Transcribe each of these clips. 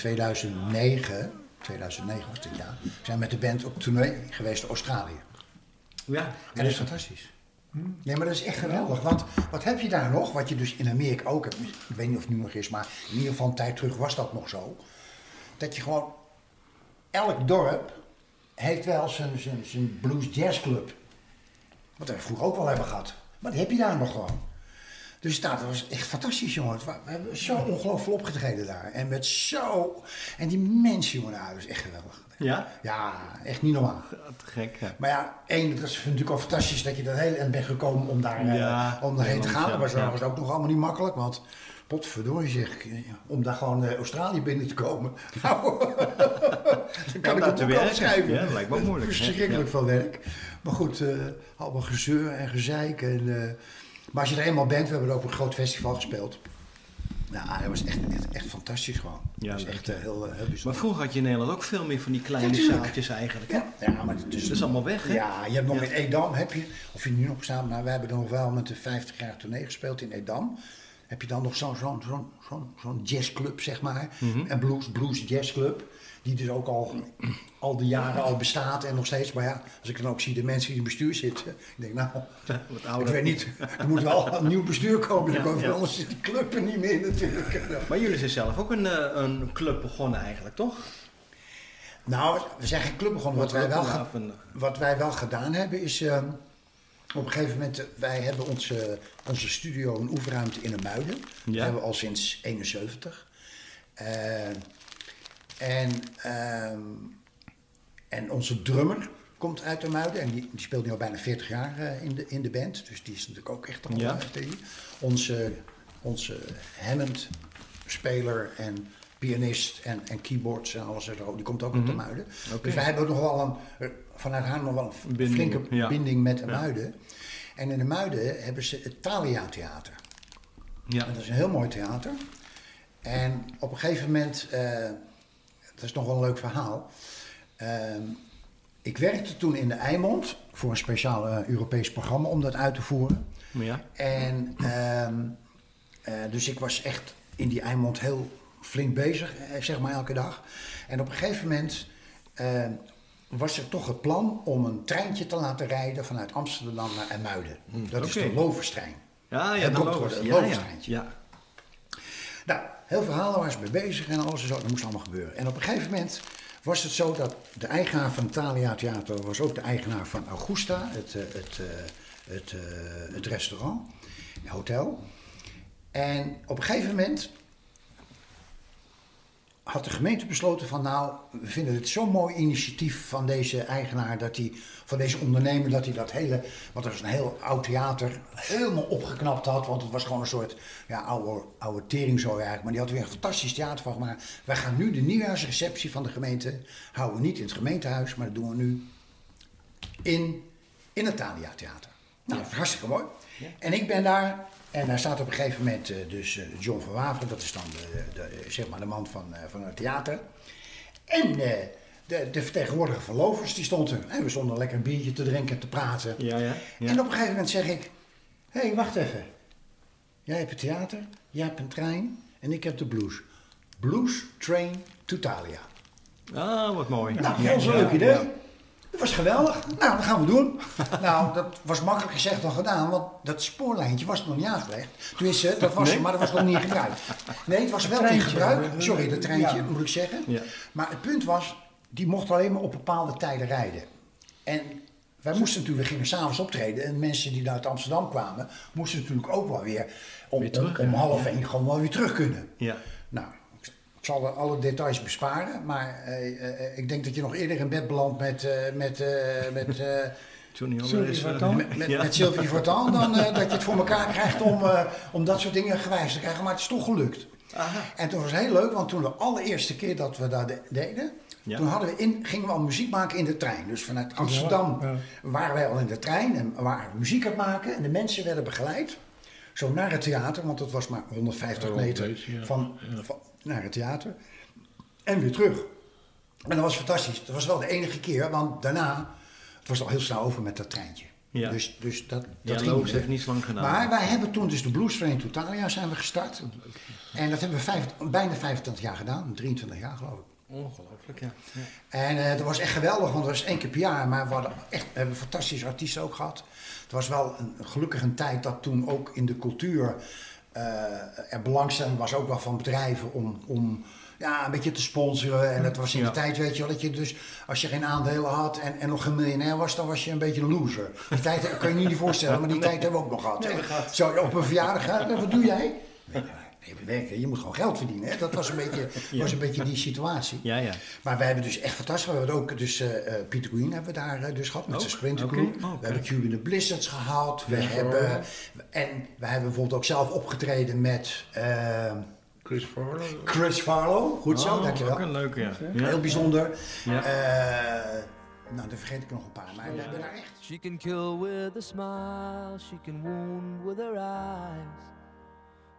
2009, 2009 was dit jaar, zijn met de band op tournee geweest in Australië. Ja, En dat is fantastisch. Nee, maar dat is echt geweldig. Want wat heb je daar nog? Wat je dus in Amerika ook hebt. Ik weet niet of het nu nog is, maar in ieder geval een tijd terug was dat nog zo. Dat je gewoon... Elk dorp heeft wel zijn, zijn, zijn blues jazz club. Wat we vroeger ook wel hebben gehad. Maar die heb je daar nog gewoon. Dus dat was echt fantastisch, jongen. We hebben zo ongelooflijk opgetreden daar. En met zo... En die mensen, jongen, nou, dat is echt geweldig. Ja? Ja, echt niet normaal. Te gek, ja. Maar ja, één, dat is natuurlijk al fantastisch dat je dat hele eind bent gekomen om, daar, eh, om daarheen te gaan. ja, Dat was, ook nog allemaal niet makkelijk, want potverdorie zeg, om daar gewoon eh, Australië binnen te komen. Nou, dan kan ik daar het ook al schrijven. Ja, dat lijkt me moeilijk, hè? Verschrikkelijk veel werk. Maar goed, eh, allemaal gezeur en gezeik. En, eh, maar als je er eenmaal bent, we hebben er ook een groot festival gespeeld. Nou, dat was echt, echt, echt fantastisch gewoon. Ja, dat was echt eh, heel, eh, heel Maar bijzonder. vroeger had je in Nederland ook veel meer van die kleine Ja, zaaltjes eigenlijk. Hè? Ja, ja, maar het is, Dat is allemaal weg, hè? Ja, je hebt nog Ja. in Edam, heb je, of je nu nog staat, maar we hebben nog wel met de 50 jaar tournee gespeeld in Edam. Heb je dan nog zo'n zo'n zo'n zo'n jazzclub, zeg maar. Mhm. Een blues, blues jazzclub. Die dus ook al, al die jaren al bestaat en nog steeds. Maar ja, als ik dan ook zie de mensen die in het bestuur zitten. Ik denk nou, Wat ik ouder. weet niet. Er moet wel een nieuw bestuur komen. Ja. Anders zit die club er niet meer natuurlijk. Maar jullie zijn zelf ook een, eh, een club begonnen eigenlijk, toch? Nou, we zijn geen club begonnen. Wat wij wel, Wat wij wel gedaan hebben is. ehm, op een gegeven moment, eh, wij hebben onze, onze studio, een oefenruimte in een muiden. Dat Ja. hebben we al sinds 71. Eh, en, ehm, en onze drummer komt uit de muiden. En die, die speelt nu al bijna 40 jaar eh, in, de, in de band. Dus die is natuurlijk ook echt al Ja. eh. Onze, onze Hammond speler en pianist en, en keyboards en alles. en zo, Die komt ook uit de muiden. Mhm. Oké. Dus wij hebben nog wel een, eh, vanuit haar nog wel een Binding, flinke ja. binding met de Ja. muiden. En in de muiden hebben ze het Thalia Theater. Ja. En dat is een heel mooi theater. En op een gegeven moment, dat is nog wel een leuk verhaal. Ehm, ik werkte toen in de Eimond voor een speciaal eh, Europees programma om dat uit te voeren. ja. En ehm, eh, dus ik was echt in die Eimond heel flink bezig, eh, zeg maar elke dag. En op een gegeven moment eh, was er toch het plan om een treintje te laten rijden vanuit Amsterdam naar IJmuiden. Dat is de Loverstrein. Ja, ja, loopt. worden, Ja, ja. Nou, heel verhalen waar ze mee bezig en alles en zo. Dat moest allemaal gebeuren. En op een gegeven moment was het zo dat de eigenaar van Thalia Theater was ook de eigenaar van Augusta, het, eh, het, eh, het, eh, het restaurant, het hotel. En op een gegeven moment had de gemeente besloten van nou, we vinden het zo'n mooi initiatief van deze eigenaar, dat hij, van deze ondernemer, dat hij dat hele, want dat was een heel oud theater, helemaal opgeknapt had. Want het was gewoon een soort ja, oude, oude tering zo eigenlijk. Maar die had er weer een fantastisch theater van gemaakt. Wij gaan nu de nieuwjaarsreceptie van de gemeente, houden we niet in het gemeentehuis, maar dat doen we nu in, in het Thalia Theater. Nou, dat is hartstikke mooi. En ik ben daar en daar staat op een gegeven moment eh, dus eh, John van Waveren, dat is dan de, de, zeg maar de man van, eh, van het theater. En de, de vertegenwoordiger van Lovers, die stond er. En we stonden lekker een biertje te drinken en te praten. Ja, ja, ja. En op een gegeven moment zeg ik, hé, hey, wacht even. Jij hebt het theater, jij hebt een trein en ik heb de blues. Blues Train to Thalia. Ah, wat mooi. Nou, dat was een leuk idee. Dat was geweldig. Nou, dat gaan we doen. nou, dat was makkelijk gezegd dan gedaan, want dat spoorlijntje was nog niet aangelegd. Tenminste, dat was er, maar dat was nog niet gebruikt. Nee, het was wel in gebruik. Sorry, dat treintje, Ja. moet ik zeggen. Ja. Maar het punt was, die mocht alleen maar op bepaalde tijden rijden. En wij moesten natuurlijk, we gingen s'avonds optreden. En mensen die uit Amsterdam kwamen, moesten natuurlijk ook wel weer om, Weer terug, om, half één gewoon wel weer terug kunnen. Ja. Nou, zal er alle details besparen, maar eh, eh, ik denk dat je nog eerder in bed belandt met, eh, met, eh, met, eh, Johnny met, met, Ja. met Sylvie Vartan dan eh, dat je het voor elkaar krijgt om, eh, om dat soort dingen gewijs te krijgen. Maar het is toch gelukt. Aha. En toen was het heel leuk, want toen de allereerste keer dat we dat de- deden, Ja. toen hadden we in, gingen we al muziek maken in de trein. Dus vanuit Amsterdam Ja. waren wij al in de trein en we waren muziek aan het maken. En de mensen werden begeleid. Zo naar het theater, want het was maar 150 Ja, meter ja. van, naar het theater. En weer terug. En dat was fantastisch. Dat was wel de enige keer, want daarna, het was al heel snel over met dat treintje. Ja. Dus, dus dat, dat Ja, heeft niet zo lang gedaan. Maar wij hebben toen dus de Blues Train Totalia zijn we gestart. En dat hebben we vijf, bijna 25 jaar gedaan, 23 jaar geloof ik. Ongelooflijk, ja. ja. En eh, dat was echt geweldig, want het was één keer per jaar. Maar we, hadden echt, we hebben fantastische artiesten ook gehad. Het was wel een, gelukkig een tijd dat toen ook in de cultuur eh, er belangstelling was, ook wel van bedrijven, om, om ja, een beetje te sponsoren. En dat was in Ja. de tijd, weet je wel, dat je dus, als je geen aandelen had en, en nog geen miljonair was, dan was je een beetje een loser. Die tijd kan je je niet voorstellen, maar die tijd hebben we ook nog gehad. hè. Zo, op een verjaardag, hè, wat doe jij? Nee, je moet gewoon geld verdienen. Hè? Dat was een, beetje, was een beetje die situatie. Ja, ja. Maar wij hebben dus echt fantastisch. We hebben ook dus eh eh, Peter Green hebben we daar eh, dus gehad met Ook? zijn Sprinter Oké, Crew. oh. We hebben Cube in the Blizzards gehad. We hebben, en we hebben bijvoorbeeld ook zelf opgetreden met eh, Chris Farlow. Chris Farlow. Goed zo, Oh, dankjewel. Ook een leuke, ja. Heel bijzonder. Ja. Eh, nou, dan vergeet ik nog een paar. Maar we hebben daar echt... She can kill with a smile, she can wound with her eyes.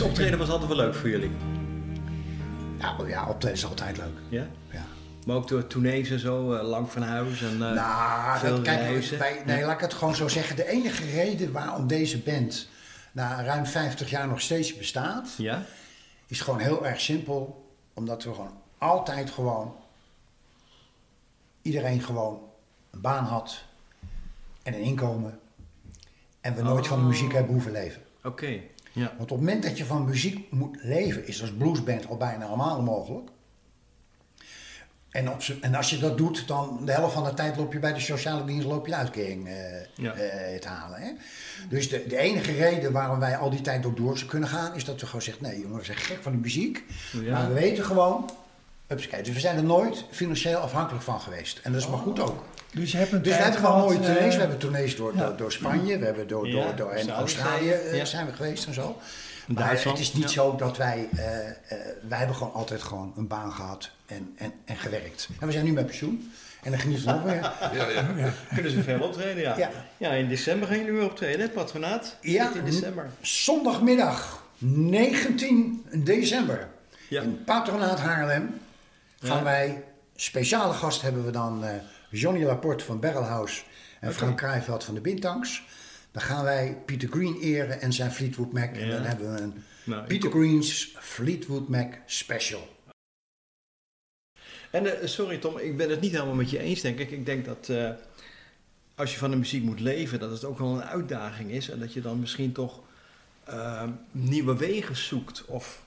Dus optreden was altijd wel leuk voor jullie. Ja, ja optreden is altijd leuk. Ja? Ja. Maar ook door tournees en zo, eh, lang van huis en eh, Nou, veel kijk, reizen. wij, nee, laat ik het gewoon zo zeggen. De enige reden waarom deze band na ruim 50 jaar nog steeds bestaat, Ja? is gewoon heel erg simpel. Omdat we gewoon altijd gewoon, iedereen gewoon een baan had en een inkomen. En we nooit van de muziek hebben hoeven leven. Oké. Ja. Want op het moment dat je van muziek moet leven, is als bluesband al bijna allemaal onmogelijk. En, op en als je dat doet, dan de helft van de tijd loop je bij de sociale dienst loop je de uitkering eh, Ja. eh, te halen. Hè? Dus de, de enige reden waarom wij al die tijd ook door kunnen gaan, is dat we gewoon zeggen, nee jongen, we zijn gek van de muziek. Ja. Maar we weten gewoon, hupsakee. dus we zijn er nooit financieel afhankelijk van geweest. En dat is maar goed ook. Dus je hebt een Dus we hebben gehad, mooie tournees. eh, We hebben tournees door, ja. door, door Spanje, we hebben door, Ja, door, door en Australië zijn- eh, ja. zijn we geweest en zo. Maar Duitsland, het is niet ja. zo dat wij, eh, eh, wij hebben gewoon altijd gewoon een baan gehad en, en, en gewerkt. En we zijn nu met pensioen en dan genieten we nog weer. Ja, ja. Kunnen ze veel optreden, ja. Ja. ja. in december gaan jullie weer optreden, hè, patronaat? Ja. in december. Zondagmiddag 19 december Ja. in Patronaat Haarlem gaan Ja. wij, speciale gast hebben we dan eh, Johnny Laporte van Barrelhouse en. Frank Krijveld van de Bintanks. Dan gaan wij Peter Green eren en zijn Fleetwood Mac. En dan hebben we een Nou, Peter Green's Fleetwood Mac special. En eh, sorry Tom, ik ben het niet helemaal met je eens, denk ik. Ik denk dat eh, als je van de muziek moet leven, dat het ook wel een uitdaging is. En dat je dan misschien toch eh, nieuwe wegen zoekt of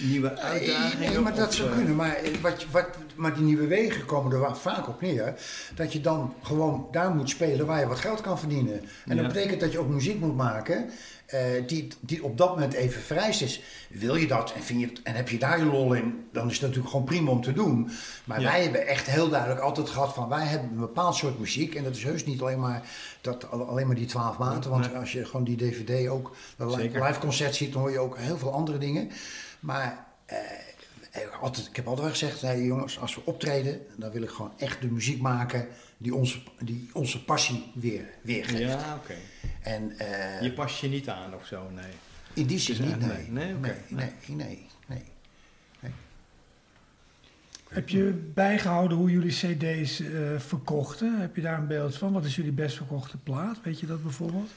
nieuwe uitdagingen. Nee, maar dat of, zou eh, kunnen. Maar, eh, wat, wat, maar die nieuwe wegen komen er vaak op neer. Dat je dan gewoon daar moet spelen waar je wat geld kan verdienen. En dat betekent dat je ook muziek moet maken eh, die, die op dat moment even vereist is. Wil je dat en, vind je en heb je daar je lol in, dan is het natuurlijk gewoon prima om te doen. Maar Ja. wij hebben echt heel duidelijk altijd gehad van wij hebben een bepaald soort muziek. En dat is heus niet alleen maar, dat, alleen maar die twaalf maten. Want Nee. als je gewoon die dvd ook, dat live concert ziet, dan hoor je ook heel veel andere dingen. Maar eh, ik heb altijd, ik heb altijd wel gezegd, hey jongens, als we optreden, dan wil ik gewoon echt de muziek maken die onze, die onze passie weer, weergeeft. Ja, oké. En eh, Je past je niet aan of zo, nee. in die zin Dus, niet, eh, nee. nee, nee, oké, nee, nee, nee, nee. Heb je bijgehouden hoe jullie cd's eh, verkochten? Heb je daar een beeld van? Wat is jullie best verkochte plaat? Weet je dat bijvoorbeeld?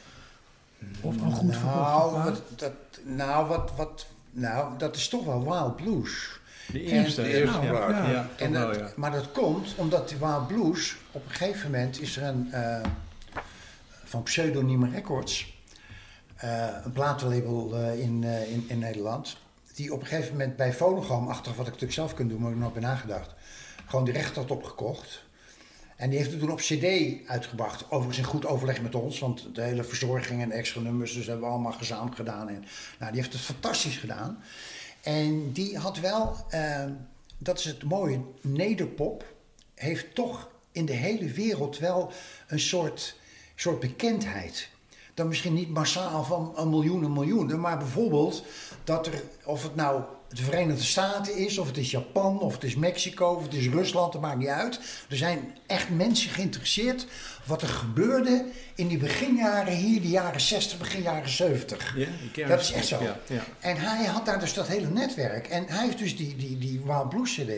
Of een goed verkochte nou, plaat? wat, dat, nou, wat, wat, nou, dat is toch wel Wild Blues. De En- eerste. De eerste ja. plaat. ja. Ja, En dat-. Maar dat komt omdat die Wild Blues, op een gegeven moment is er een, eh, van Pseudoniem Records, eh, een platenlabel eh, in, in, in Nederland, die op een gegeven moment bij Phonogram, achter wat ik natuurlijk zelf kan doen, maar ik heb nog bij nagedacht, gewoon de recht had opgekocht. En die heeft het toen op CD uitgebracht. Overigens in goed overleg met ons, want de hele verzorging en extra nummers, dus hebben we allemaal gezamenlijk gedaan. En, nou, die heeft het fantastisch gedaan. En die had wel, eh, dat is het mooie, nederpop heeft toch in de hele wereld wel een soort, soort bekendheid. Dan misschien niet massaal van een miljoen en miljoenen, maar bijvoorbeeld dat er, of het nou de Verenigde Staten is, of het is Japan, of het is Mexico, of het is Rusland, dat maakt niet uit. Er zijn echt mensen geïnteresseerd wat er gebeurde in die beginjaren hier, die jaren 60, begin jaren 70. Ja, Dat is echt zo. Ja, ja. En hij had daar dus dat hele netwerk. En hij heeft dus die, die, die Wild Blues CD.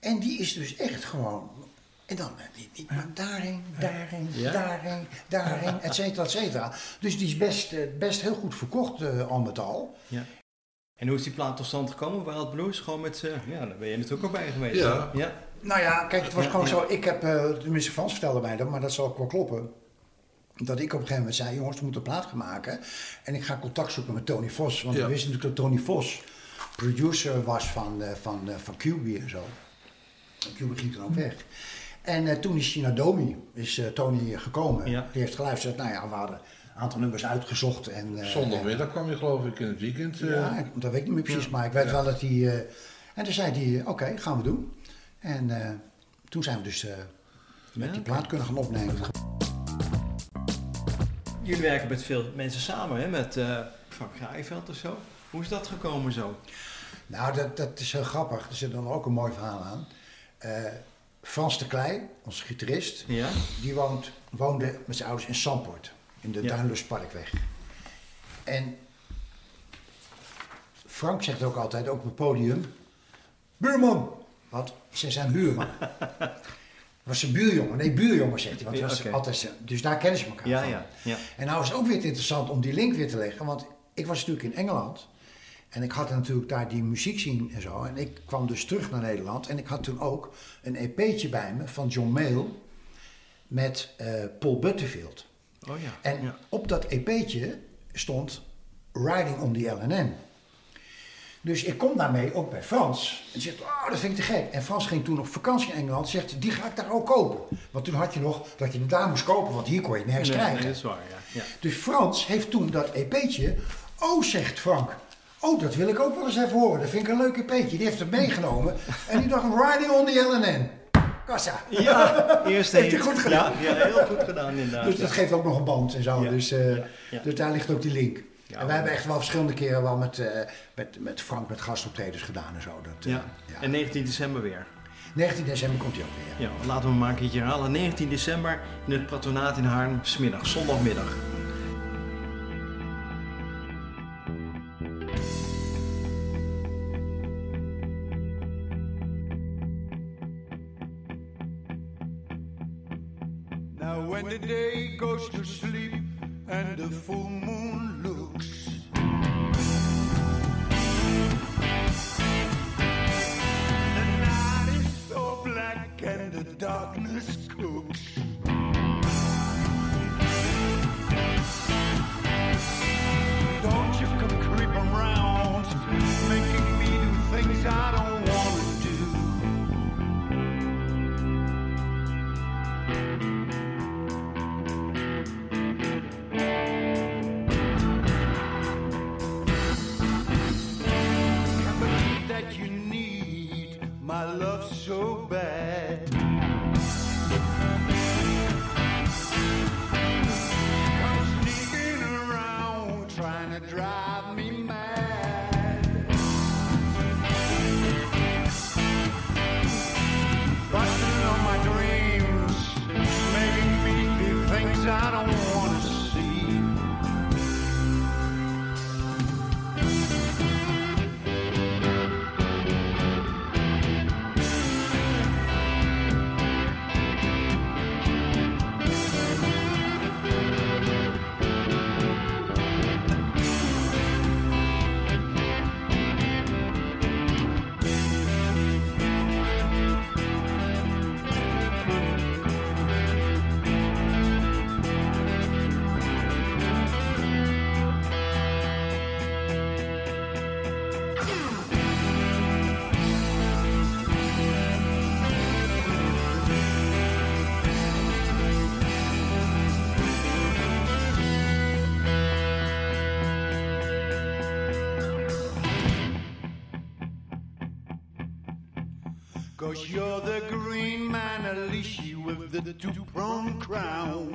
En die is dus echt gewoon. En dan eh, die, die, maar daarheen, daarheen, Ja? daarheen, daarheen, et cetera, et cetera. Dus die is best, eh, best heel goed verkocht, eh, al met al. Ja. En hoe is die plaat tot stand gekomen, Wild Blues? Gewoon met, eh, ja, daar ben je natuurlijk ook bij geweest. Ja. hè? ja. Nou ja, kijk, het was Ja, gewoon ja. zo. Ik heb, eh tenminste Frans vertelde mij dat, maar dat zal ook wel kloppen. Dat ik op een gegeven moment zei, jongens, we moeten een plaat gaan maken. En ik ga contact zoeken met Tony Vos. Want Ja. we wisten natuurlijk dat Tony Vos producer was van, eh, van, eh, van QB en zo. QB ging toen ook weg. En eh, toen is hij naar Domi, is eh, Tony gekomen. Ja. Die heeft geluisterd. Nou ja, we hadden aantal nummers uitgezocht. En, eh, Zondagmiddag kwam je geloof ik in het weekend. eh, ja, ik- dat weet ik niet meer precies, Ja. maar ik weet Ja. wel dat hij... eh, en toen zei hij, eh, oké, gaan we doen. En eh, toen zijn we dus eh, met Ja, die plaat kunnen gaan opnemen. Jullie werken met veel mensen samen, hè? Met eh Frank Grijveld of zo. Hoe is dat gekomen zo? Nou, dat, dat is heel grappig. Er zit dan ook een mooi verhaal aan. Eh, Frans de Klei, onze gitarist, Ja? die woont, woonde met zijn ouders in Samport. In de Ja. Duinlustparkweg. En Frank zegt ook altijd, ook op het podium... Buurman! Want ze zijn buurman. was zijn buurjongen. Nee, buurjongen zegt hij. Want was altijd, zijn- dus daar kennen ze elkaar Ja, van. ja, ja. En nou is het ook weer interessant om die link weer te leggen. Want ik was natuurlijk in Engeland. En ik had natuurlijk daar die muziek zien en zo. En ik kwam dus terug naar Nederland. En ik had toen ook een EP'tje bij me van John Mayall. Met eh, Paul Butterfield. Oh ja. En ja. op dat EP'tje stond Riding on the LNN. Dus ik kom daarmee ook bij Frans. En zegt, oh, dat vind ik te gek. En Frans ging toen op vakantie in Engeland. Zegt, die ga ik daar ook kopen. Want toen had je nog dat je het daar moest kopen. Want hier kon je het nergens Nee, krijgen. nee, dat is waar, ja. ja. Dus Frans heeft toen dat EP'tje. Oh, zegt Frank. Oh, dat wil ik ook wel eens even horen. Dat vind ik een leuk EP'tje. Die heeft het meegenomen. En die dacht, Riding on the LNN. Kassa. Ja, eerste Heeft hij goed gedaan. Ja, ja, heel goed gedaan inderdaad. Dus dat geeft ook nog een band en zo. Dus, eh, dus daar ligt ook die link. En wij hebben echt wel verschillende keren wel met, eh, met, met Frank met gastoptredens gedaan en zo. Dat, eh, Ja. ja. En 19 december weer. 19 december komt hij ook weer. Ja, laten we hem maar een keertje herhalen. 19 december in het patronaat in Haarlem, smiddag, zondagmiddag. When the day goes to sleep and the full moon looks. The night is so black and the darkness cooks Cause you're the green man, Alicia, with the two-pronged crown.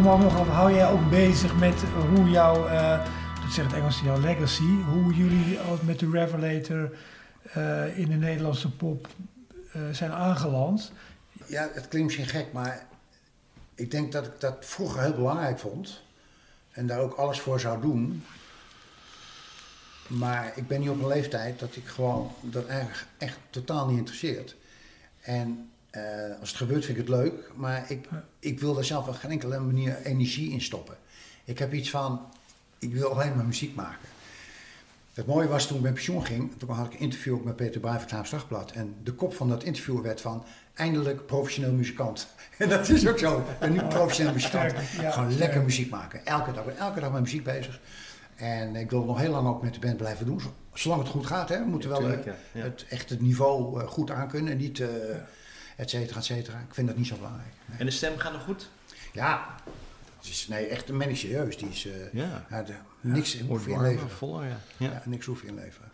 Hou jij ook bezig met hoe jouw, eh, dat zegt het Engels, jouw legacy, hoe jullie met de Revelator eh, in de Nederlandse pop eh, zijn aangeland? Ja, het klinkt misschien gek, maar ik denk dat ik dat vroeger heel belangrijk vond. En daar ook alles voor zou doen. Maar ik ben nu op een leeftijd dat ik gewoon dat eigenlijk echt totaal niet interesseert. En eh, als het gebeurt vind ik het leuk, maar ik, ik wil daar zelf op geen enkele manier energie in stoppen. Ik heb iets van, ik wil alleen maar muziek maken. Het mooie was toen ik met pensioen ging, toen had ik een interview ook met Peter Bruij van Dagblad. En de kop van dat interview werd van, eindelijk professioneel muzikant. En dat is ook zo, en nu professioneel muzikant. Ja, Gewoon lekker muziek maken. Elke dag, elke dag met muziek bezig. En ik wil het nog heel lang ook met de band blijven doen, zo- zolang het goed gaat. Hè. We moeten wel eh. Het, echt het niveau eh, goed aankunnen en niet, et cetera, et cetera. Ik vind dat niet zo belangrijk. Nee. En de stem gaat nog goed? Ja, is, nee, echt een mens serieus. Die is, eh, Ja. ja, de- niks Wordt hoef je inleveren. voller, ja. Ja. ja. niks hoef je inleveren.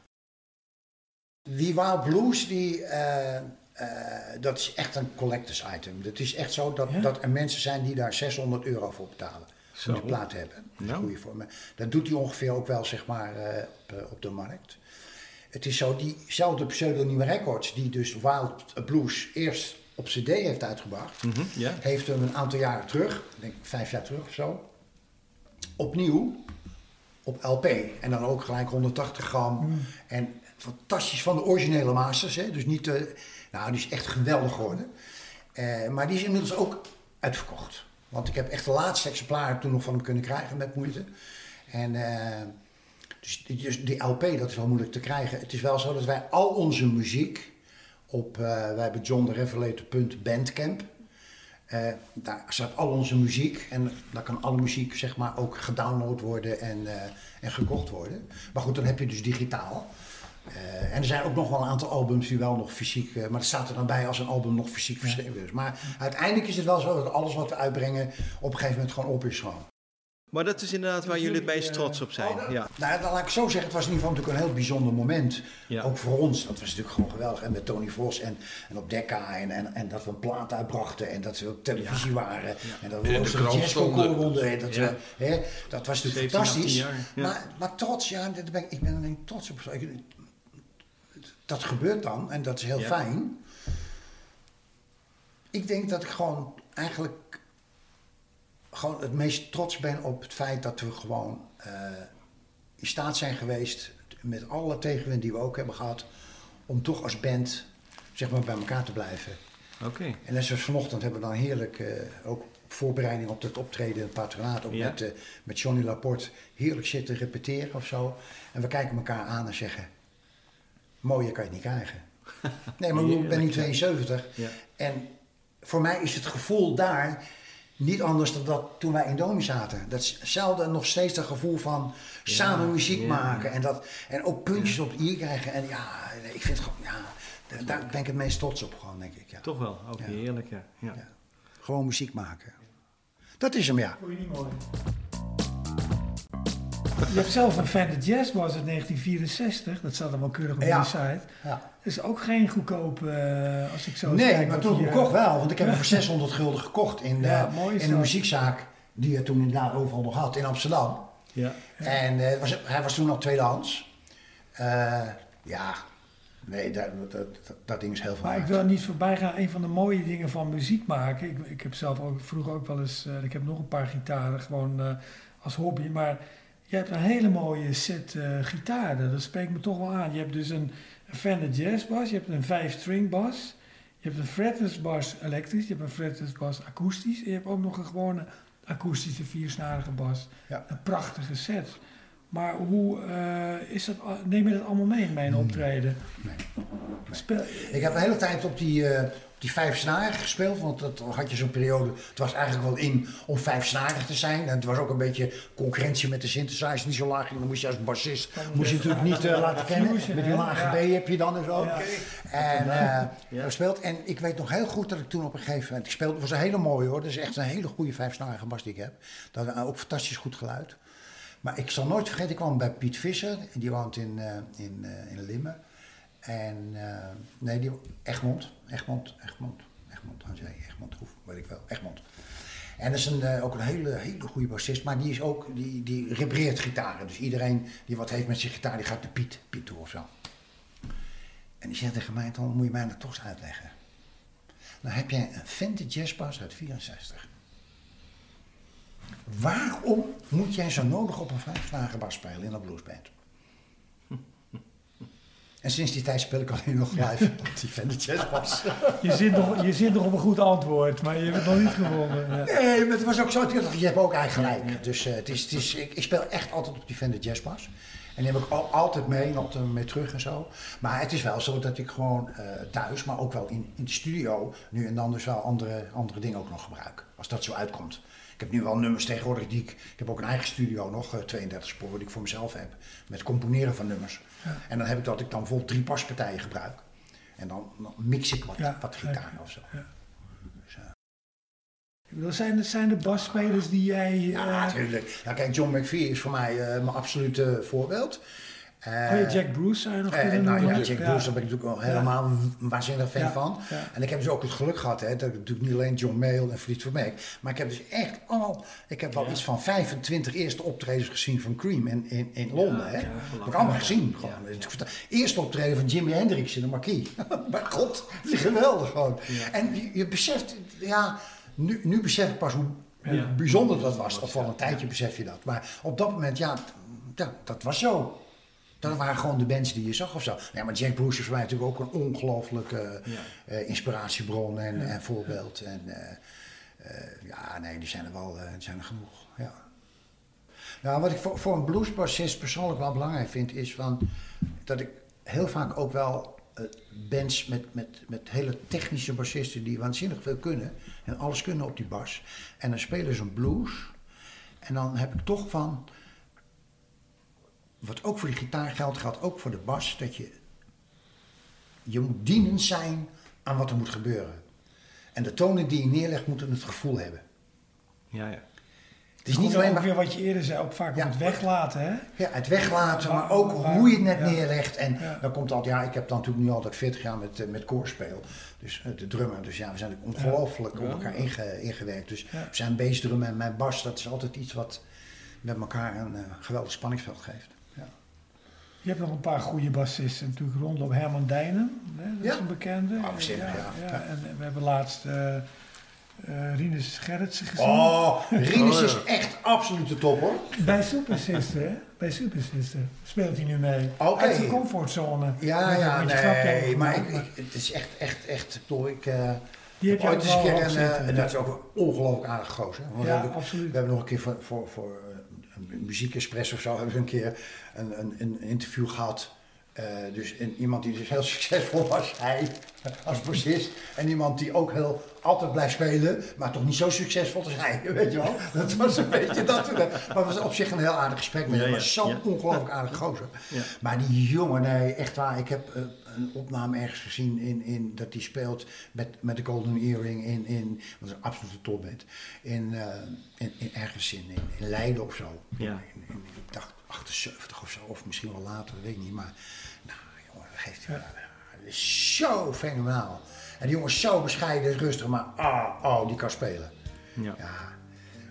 Die Wild Blues, die, eh, eh, dat is echt een collectors item. Het is echt zo dat, Ja? dat er mensen zijn die daar 600 euro voor betalen. Zo. Om die plaat te hebben. Dat is Nou. voor me. Dat doet hij ongeveer ook wel zeg maar, eh, op, op de markt. Het is zo, diezelfde pseudonieme records die dus Wild Blues eerst op cd heeft uitgebracht, Mhm, ja. heeft hem een aantal jaren terug, ik denk vijf jaar terug of zo, opnieuw op LP. En dan ook gelijk 180 gram. En fantastisch van de originele masters. Hè? Dus niet, eh, nou, die is echt geweldig geworden. Eh, maar die is inmiddels ook uitverkocht. Want ik heb echt de laatste exemplaren toen nog van hem kunnen krijgen met moeite. En eh, dus, die- dus die LP, dat is wel moeilijk te krijgen. Het is wel zo dat wij al onze muziek op, eh, wij hebben John de Revelator.bandcamp. Eh, daar staat al onze muziek en daar kan alle muziek zeg maar ook gedownload worden en, eh, en gekocht worden. Maar goed, dan heb je dus digitaal. En er zijn ook nog wel een aantal albums die wel nog fysiek, maar dat staat er dan bij als een album nog fysiek verschenen is. Maar uiteindelijk is het wel zo dat alles wat we uitbrengen op een gegeven moment gewoon op is gewoon. Maar dat is inderdaad waar jullie het meest trots op zijn. Ja. Nou, dan laat ik zo zeggen, het was in ieder geval natuurlijk een heel bijzonder moment. Ja. Ook voor ons, dat was natuurlijk gewoon geweldig. En met Tony Vos en, en op Decca en, en, en dat we een plaat uitbrachten en dat we op televisie waren. En dat we En de. En dat, Ja. we, hè, dat was natuurlijk 17, fantastisch. 18 jaar, ja. Maar, maar trots, ja, daar ben ik, ik ben er ik trots op. Ik- Dat gebeurt dan en dat is heel Ja. fijn. Ik denk dat ik gewoon eigenlijk gewoon het meest trots ben op het feit dat we gewoon eh, in staat zijn geweest, met alle tegenwind die we ook hebben gehad, om toch als band zeg maar, bij elkaar te blijven. Oké. En net zoals vanochtend hebben we dan heerlijk, eh, ook voorbereiding op het optreden in het patronaat, ook Ja. met, eh, met Johnny Laporte, heerlijk zitten repeteren of zo. En we kijken elkaar aan en zeggen, mooier kan je het niet krijgen. Nee, maar ik ben nu Heerlijk, 72 Ja. en voor mij is het gevoel daar niet anders dan dat toen wij in Domi zaten. Dat is hetzelfde nog steeds dat gevoel van samen muziek ja. maken en, dat, en ook puntjes op het i krijgen. En ja, ik vind het gewoon, ja, daar- daar ben ik het meest trots op gewoon, denk ik. Ja. Toch wel. Ook Ja. heerlijk, ja. ja. Ja. Gewoon muziek maken. Dat is hem, ja. Je hebt zelf een Fender Jazz was uit 1964. Dat staat wel keurig op Ja. je site. ja. Dat is ook geen goedkoop, eh, als ik zo Nee, kijk maar toen je- gekocht wel, want ik heb hem voor 600 gulden gekocht in, de, Ja, in muziekzaak die je toen inderdaad overal nog had in Amsterdam. Ja. En eh, was, hij was toen nog tweedehands. Eh, ja, nee, dat, dat, ding is heel veel Maar ik wil niet voorbij gaan. Een van de mooie dingen van muziek maken. Ik, ik heb zelf ook vroeger ook wel eens. eh, ik heb nog een paar gitaren gewoon eh, als hobby. Maar je hebt een hele mooie set eh gitaren. Dat spreekt me toch wel aan. Je hebt dus een, Fender Jazz bas. Je hebt een 5-string bas. Je hebt een fretless bas elektrisch. Je hebt een fretless bas akoestisch. En je hebt ook nog een gewone akoestische viersnarige bas. Ja. Een prachtige set. Maar hoe eh, is dat, neem je dat allemaal mee bij een optreden? Nee. Speel, Ik heb de hele tijd op die, eh, die vijf snaren gespeeld, want dat had je zo'n periode. Het was eigenlijk wel in om vijf snarig te zijn. En het was ook een beetje concurrentie met de synthesizer die zo laag. Dan moest je als bassist moest je natuurlijk niet eh, laten kennen. Met die lage. B heb je dan en zo. En eh Ja. gespeeld. En ik weet nog heel goed dat ik toen op een gegeven moment. Ik speelde, het was een hele mooie hoor. Dat is echt een hele goede vijfsnarige bas die ik heb. Dat had ook fantastisch goed geluid. Maar ik zal nooit vergeten, ik kwam bij Piet Visser. Die woont in, eh, in, eh, in Limmen. En eh, nee, die, Egmond. Egmond, Egmond, Egmond, had jij, Egmond, Hoef, weet ik wel, Egmond. En dat is een, eh, ook een hele, hele goede bassist, maar die, is ook, die, die repareert gitaren. Dus iedereen die wat heeft met zijn gitaar, die gaat de Piet, Piet toe of zo. En die zegt tegen mij, dan moet je mij dat toch eens uitleggen. Dan heb jij een Fender Jazzbass uit 64. Waarom moet jij zo nodig op een vijfslagen bas spelen in een bluesband? En sinds die tijd speel ik alleen nog live op die Fender Jazzbass. Je zit, nog, je zit nog op een goed antwoord, maar je hebt het nog niet gewonnen. Ja. Nee, maar het was ook zo. Je hebt ook eigenlijk gelijk. Dus eh, het is, het is, ik, ik speel echt altijd op die Fender Jazzbass. En die heb ik al, altijd mee, altijd mee terug en zo. Maar het is wel zo dat ik gewoon eh, thuis, maar ook wel in, in de studio, nu en dan dus wel andere, andere dingen ook nog gebruik. Als dat zo uitkomt. Ik heb nu wel nummers tegenwoordig die ik. Ik heb ook een eigen studio nog, eh, 32 sporen die ik voor mezelf heb. Met componeren van nummers. En dan heb ik dat ik dan bijvoorbeeld drie paspartijen gebruik. En dan, dan mix ik wat, Ja, wat gitaar of zo. Ja. Dus, eh, Zijn, het- zijn de basspelers die jij... Ja, eh, natuurlijk. Nou, kijk, John McVie is voor mij eh, mijn absolute voorbeeld. Eh, oh ja, Jack Bruce je nog eh, kunnen nou ja, Jack Bruce, daar ben ik natuurlijk wel helemaal een waanzinnig fan van. En ik heb dus ook het geluk gehad, hè, dat ik natuurlijk niet alleen John Mayall en Fleetwood Mac, maar ik heb dus echt al, ik heb wel iets van 25 eerste optredens gezien van Cream in, in, in Londen. hè. heb ik allemaal gezien. Gewoon. Eerste optreden van Jimi Hendrix in de Marquis. Mijn god, dat is geweldig gewoon. En je, je beseft, ja, nu, nu besef ik pas hoe, Ja. bijzonder dat was. Of al een tijdje besef je dat. Maar op dat moment, ja, ja dat was zo. Dat waren gewoon de bands die je zag of zo. Ja, maar Jack Bruce is voor mij natuurlijk ook een ongelooflijke Ja. eh, inspiratiebron en, en voorbeeld. En eh, eh, ja, nee, die zijn er wel die zijn er genoeg. Ja. Nou, wat ik voor, voor een bluesbassist persoonlijk wel belangrijk vind, is van, dat ik heel vaak ook wel bands met, met, met hele technische bassisten die waanzinnig veel kunnen en alles kunnen op die bas. En dan spelen ze een blues. En dan heb ik toch van, wat ook voor die gitaar geldt, geldt ook voor de bas, dat je, je moet dienend zijn aan wat er moet gebeuren. En de tonen die je neerlegt moeten het gevoel hebben. Ja, ja. Het is niet alleen maar weer wat je eerder zei, ook vaak Ja. om het weglaten, hè? Ja, het weglaten, maar ook waar- hoe je het net ja. neerlegt. En Ja. dan komt altijd, ja, ik heb dan natuurlijk nu altijd 40 jaar met, eh, met koorspeel. Dus eh, de drummer. Dus ja, we zijn natuurlijk ongelooflijk op elkaar inge- ingewerkt. Dus zijn bassdrum en mijn bas, dat is altijd iets wat met elkaar een eh, geweldig spanningsveld geeft. Je hebt nog een paar goede bassisten natuurlijk rondom Herman Dijnen, hè? dat Ja. is een bekende. Oh, zeker, ja. Ja. En we hebben laatst eh eh Rinus Gerritsen gezien. Oh, Rinus Oh, is echt absoluut de top hoor. Bij Super Sister, hè? Bij Super Sister speelt hij nu mee. Oké. Uit zijn comfortzone. Ja, ja, grapje nee, maar ik, het is echt, echt, echt, bedoel, ik... eh, Die heb je ook ooit eens een keer eh, en dat is ook een ongelooflijk aardig gozer. We Ja, hebben- absoluut. We hebben nog een keer voor, voor, voor een muziekexpress of zo, hebben we een keer een, een, een interview gehad. Eh, dus een, iemand die dus heel succesvol was, hij als bassist. En iemand die ook heel altijd blijft spelen, maar toch niet zo succesvol als hij, weet je wel. Dat was een beetje dat. Maar het was op zich een heel aardig gesprek met Ja, hem. ja, was zo'n ja. ongelooflijk aardig gozer. Maar die jongen, nee, echt waar. Ik heb eh, een opname ergens gezien in, in, dat hij speelt met, met de Golden Earring in, in wat is een absolute topband. In, eh, in, in ergens in, in, in Leiden of zo. Ja. In, in, 78 of zo, of misschien wel later, dat weet ik niet. Maar nou, jongen, dat geeft hij wel. Het is zo fenomenaal. En die jongen is zo bescheiden, rustig, maar oh, oh, die kan spelen. Ja. Ja.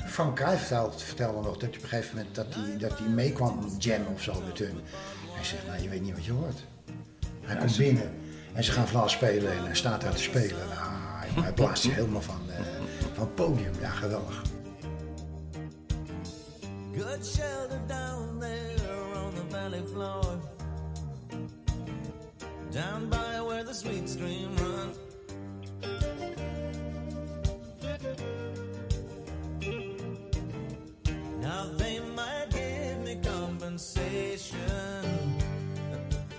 Frank Cruijff vertelde, vertelde nog dat hij op een gegeven moment dat hij, dat hij meekwam jam of zo met hun. Hij zegt, nou je weet niet wat je hoort. Hij komt binnen en ze gaan vlas spelen en hij staat daar te spelen. Nou, hij blaast zich helemaal van, eh, van het podium. Ja, geweldig. Good shelter down there on the valley floor. Down by where the sweet stream runs. Now they might give me compensation.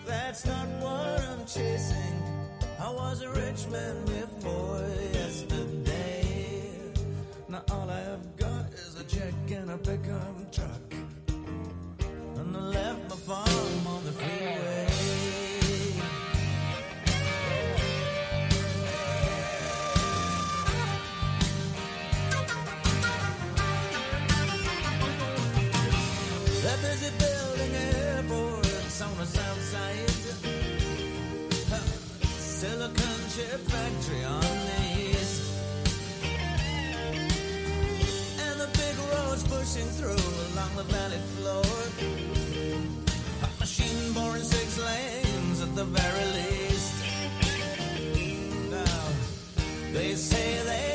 That's not what I'm chasing. I was a rich man before yesterday. Now all I have check and a pickup truck. And I left my farm on the freeway. They're busy building airports on the south side. Silicon chip factory on pushing through along the valley floor. A machine boring six lanes at the very least. Now, they say they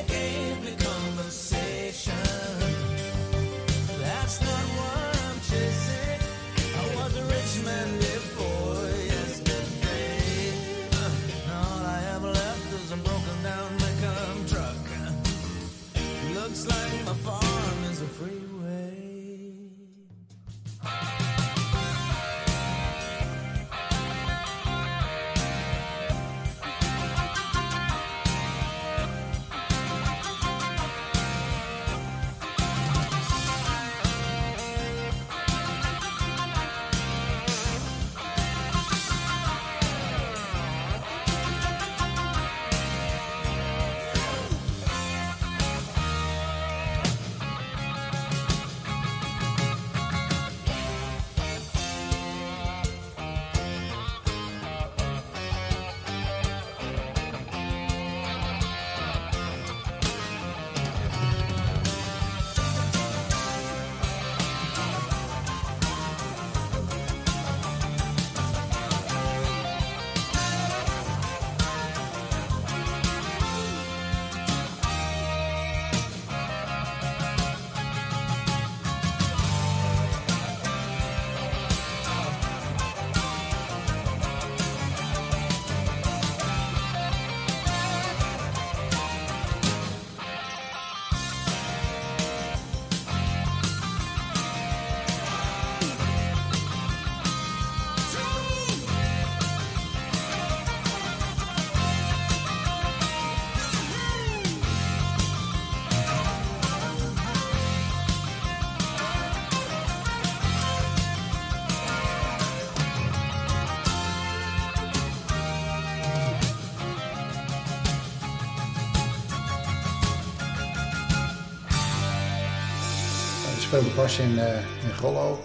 speelde pas in, eh, in Gollo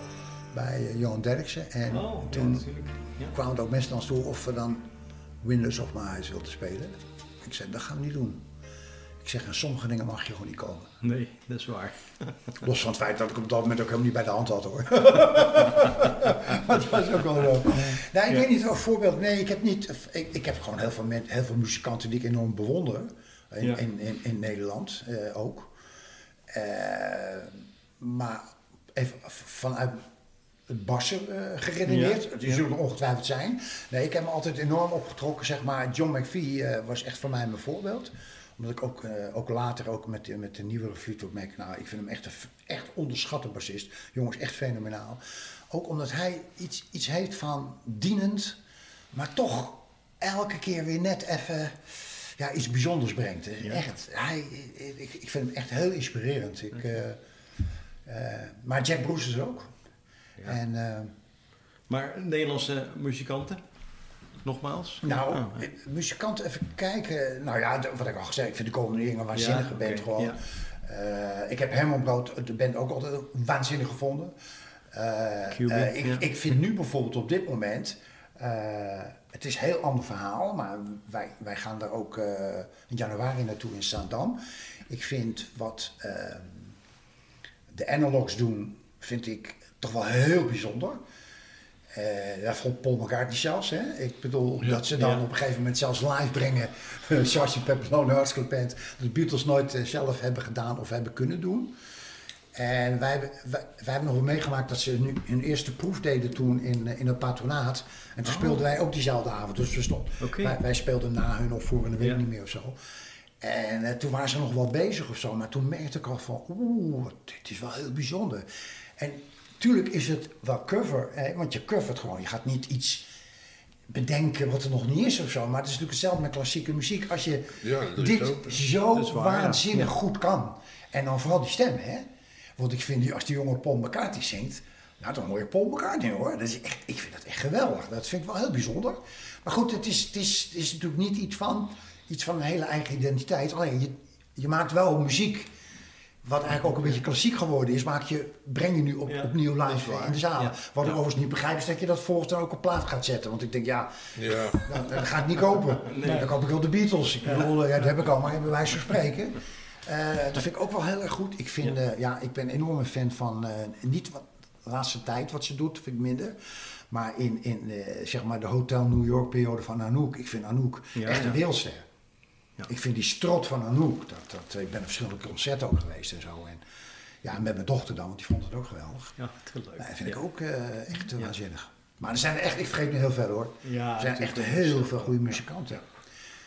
bij eh, Johan Derksen. En Oh, toen. Ja. kwamen er ook mensen naar ons toe of we dan Windows of My Eyes wilden spelen. Ik zei, dat gaan we niet doen. Ik zeg, en sommige dingen mag je gewoon niet komen. Nee, dat is waar. Los van het feit dat ik op dat moment ook helemaal niet bij de hand had hoor. maar dat was ook wel zo. Nou, ik weet niet of voorbeeld. Nee, ik heb niet. Ik, ik heb gewoon heel veel, men- heel veel muzikanten die ik enorm bewonder. In, Ja. in, in, in Nederland eh, ook. Eh, maar even vanuit het bassen eh, geredeneerd. Ja. Die zullen ongetwijfeld zijn. Nee, ik heb me altijd enorm opgetrokken. Zeg maar, John McVie eh, was echt voor mij mijn voorbeeld omdat ik ook, eh, ook later ook met, met de nieuwe Fleetwood Mac, nou, ik vind hem echt een echt onderschatte bassist. Jongens, echt fenomenaal. Ook omdat hij iets, iets heeft van dienend, maar toch elke keer weer net even ja, iets bijzonders brengt. Ja. Echt, hij, ik, ik vind hem echt heel inspirerend. Ik, maar Jack Bruce is ook. Ja. En, eh, Maar Nederlandse muzikanten? Nogmaals? Nou, Ah, eh, muzikanten even kijken. Nou ja, wat ik al gezegd, ik vind de Komende Ringen een waanzinnige Ja, band gewoon. Eh, ik heb Herman Brood, de band, ook altijd waanzinnig gevonden. Eh, Cuban, eh, ik, ja. ik vind nu bijvoorbeeld op dit moment, eh, het is een heel ander verhaal, maar wij, wij gaan daar ook eh, in januari naartoe in Zaandam. Ik vind wat eh, de analogs doen, vind ik toch wel heel bijzonder. Eh dat vond Paul McCartney zelfs. Hè? Ik bedoel, Ja, dat ze dan ja. op een gegeven moment zelfs live brengen. Sgt. Pepper's Lonely Hearts Club Band. Dat de Beatles nooit eh, zelf hebben gedaan of hebben kunnen doen. En wij, hebben- wij, wij hebben nog wel meegemaakt dat ze nu hun eerste proef deden toen in, eh, in het patronaat. En toen speelden wij ook diezelfde avond. Dus we stonden, Oh. Wij, wij speelden na hun of voor hun, dat weet ik niet meer of zo. En eh, toen waren ze nog wel bezig of zo. Maar toen merkte ik al van, oeh, dit is wel heel bijzonder. En tuurlijk is het wel cover, hè, want je covert gewoon. Je gaat niet iets bedenken wat er nog niet is of zo. Maar het is natuurlijk hetzelfde met klassieke muziek. Als je Ja, dit ook. zo waar, waanzinnig Ja. goed kan. En dan vooral die stem, hè. Want ik vind, die, als die jongen Paul McCartney zingt... Nou, dan hoor je Paul McCartney, hoor. Dat is echt, ik vind dat echt geweldig. Dat vind ik wel heel bijzonder. Maar goed, het is, het is, het is natuurlijk niet iets van, iets van een hele eigen identiteit. Alleen, je, je maakt wel muziek... Wat eigenlijk ook een beetje klassiek geworden is, maak je, breng je nu op, Ja, opnieuw live waar. in de zaal. Ja. Wat ik Ja. overigens niet begrijp, is dat je dat volgens dan ook op plaat gaat zetten. Want ik denk, ja, Ja. nou, dat ga ik niet kopen. Dan koop ik wel de Beatles. Ik bedoel, ja, dat heb ik al, maar bij wijze van spreken. Eh, dat vind ik ook wel heel erg goed. Ik, vind, ja. ja, ik ben een enorme fan van, eh, niet wat, de laatste tijd wat ze doet, vind ik minder. Maar in, in eh, zeg maar de Hotel New York periode van Anouk. Ik vind Anouk Ja, echt een wereldster. Ja. Ik vind die strot van Anouk, dat, dat, ik ben op verschillende concerten ook geweest en zo. En, ja, met mijn dochter dan, want die vond het ook geweldig. Ja, te leuk. Dat vind ik ook eh, echt Ja. waanzinnig. Maar er zijn er echt, ik vergeet nu heel veel hoor. Ja, er zijn echt heel veel goede muzikanten.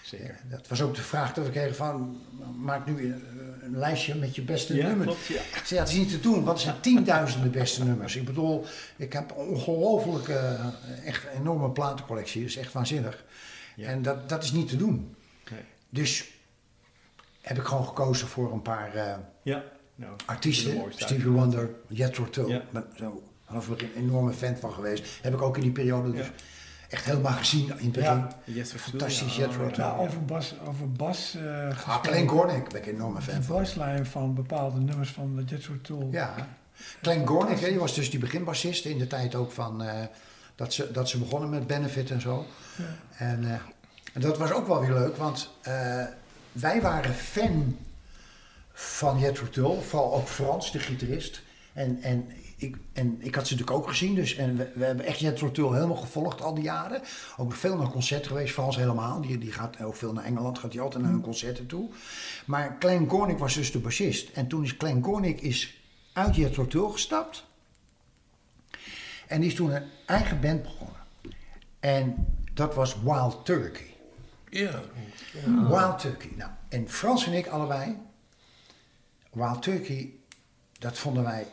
Zeker. Ja, dat was ook de vraag dat we kregen van, maak nu een, een lijstje met je beste Ja, nummers. klopt, ja. Zei, ja, het is niet te doen, want er zijn tienduizenden beste nummers. Ik bedoel, ik heb een ongelooflijke, eh, echt een enorme platencollectie. Dat is echt waanzinnig. Ja. En dat, dat is niet te doen. Dus heb ik gewoon gekozen voor een paar eh, Ja. Nou, de artiesten. Stevie Wonder, Jethro Tull. Ja. Ik ben zo vanaf het begin een enorme fan van geweest. Heb ik ook in die periode dus Ja. echt helemaal gezien in het begin. Ja. Yes, Fantastisch, ja. Jethro Tull. Nou, over bas, over bas eh Ah, gesproken. Glenn Gornick ben ik een enorme fan De van. baslijn van bepaalde nummers van de Jethro Tull. Ja. Glenn Gornick, hè, die was dus die beginbassist in de tijd ook van eh, dat, ze, dat ze begonnen met Benefit en zo. Ja. En, eh, en dat was ook wel weer leuk, want eh, wij waren fan van Jethro Tull, vooral ook Frans, de gitarist. En, en, ik, en ik had ze natuurlijk ook gezien, dus en we, we hebben echt Jethro Tull helemaal gevolgd al die jaren. Ook veel naar concerten geweest, Frans helemaal. Die, die gaat ook veel naar Engeland, gaat hij altijd naar hun concerten toe. Maar Klein Gornick was dus de bassist. En toen is Klein Gornick is uit Jethro Tull gestapt. En die is toen een eigen band begonnen. En dat was Wild Turkey. Ja. Wild Turkey. Nou, en Frans en ik allebei, Wild Turkey, dat vonden wij,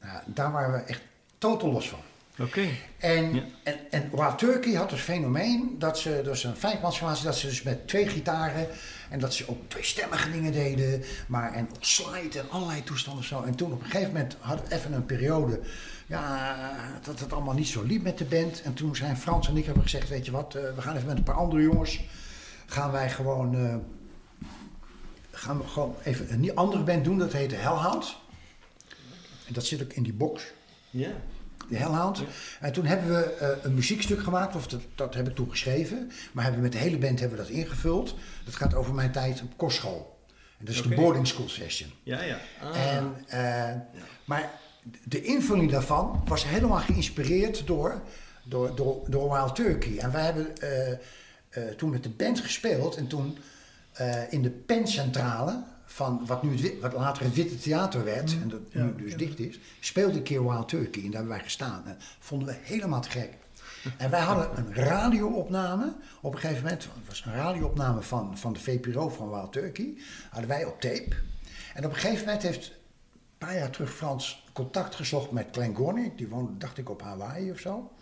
nou, daar waren we echt totaal los van. Oké. En, Ja. en, en Wild Turkey had het fenomeen dat ze, dus een vijfmansformatie, dat ze dus met twee gitaren en dat ze ook tweestemmige dingen deden, maar en slide en allerlei toestanden zo. En toen op een gegeven moment hadden we even een periode, ja, dat het allemaal niet zo liep met de band. En toen zijn Frans en ik hebben gezegd, weet je wat, eh, we gaan even met een paar andere jongens, gaan wij gewoon, eh, gaan we gewoon even een andere band doen, dat heette Hellhound. En dat zit ook in die box Ja. de Hellhound. En toen hebben we eh, een muziekstuk gemaakt, of dat, dat heb ik toen geschreven. Maar hebben we met de hele band hebben we dat ingevuld. Dat gaat over mijn tijd op kostschool. En dat is Oké. de boarding school session. Ja, ja. Ah. En, eh, maar de invulling daarvan was helemaal geïnspireerd door, door, door, door Wild Turkey. En wij hebben toen met de band gespeeld en toen eh, in de pencentrale van wat, nu het, wat later het Witte Theater werd, en dat nu dus dicht is, speelde een keer Wild Turkey en daar hebben wij gestaan. En dat vonden we helemaal te gek. En wij hadden een radioopname op een gegeven moment. Het was een radioopname van, van de VPRO van Wild Turkey. Hadden wij op tape. En op een gegeven moment heeft een paar jaar terug Frans contact gezocht met Glenn Gornick. Die woonde, dacht ik, op Hawaii of zo.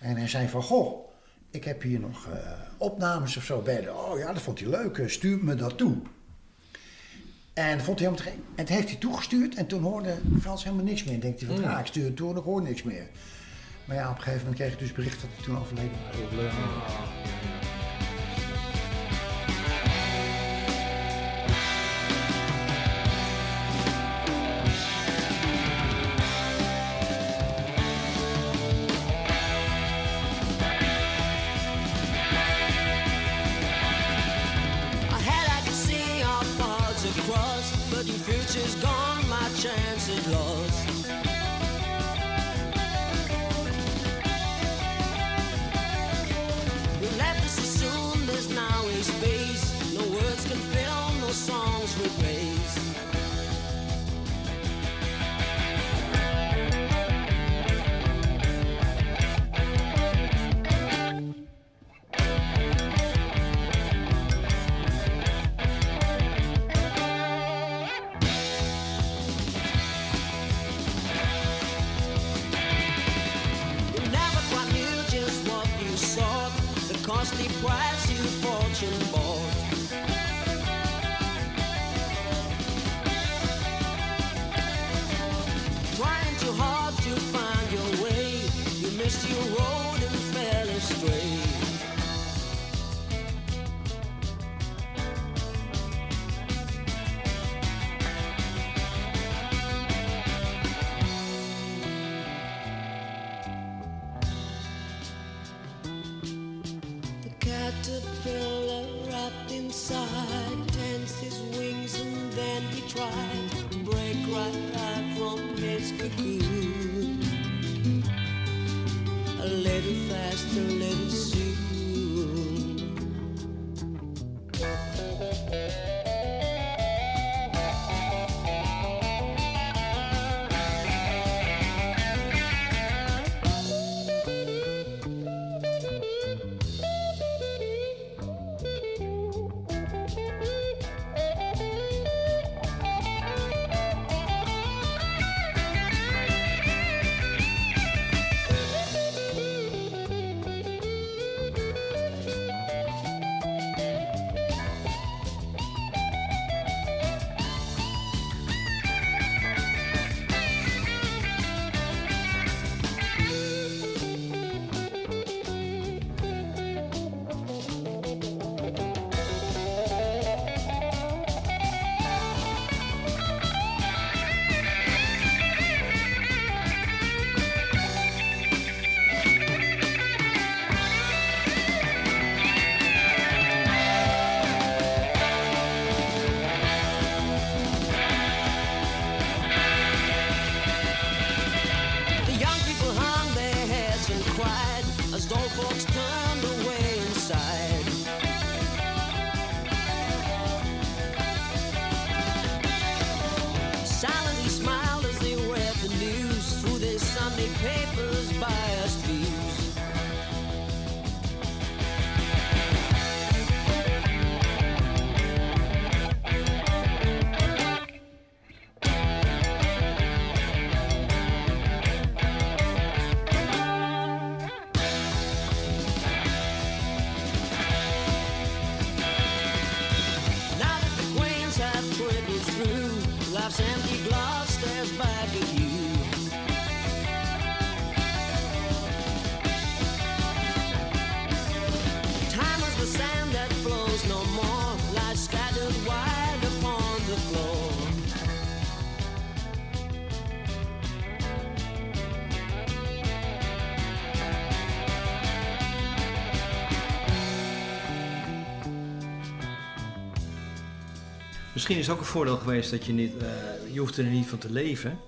En hij zei van, goh, ik heb hier nog eh, opnames of zo bij de... Oh ja, dat vond hij leuk, eh, stuur me dat toe. En dat vond hij helemaal te gek. En het heeft hij toegestuurd en toen hoorde Frans helemaal niks meer. En denkt hij van, ja, ik stuur het toe en ik hoor niks meer. Maar ja, op een gegeven moment kreeg ik dus bericht dat hij toen overleden was. with me. Caterpillar wrapped inside tensed his wings and then he tried to break right out from his cocoon. A little faster, a little Misschien is het ook een voordeel geweest dat je niet, eh, je hoeft er niet van te leven.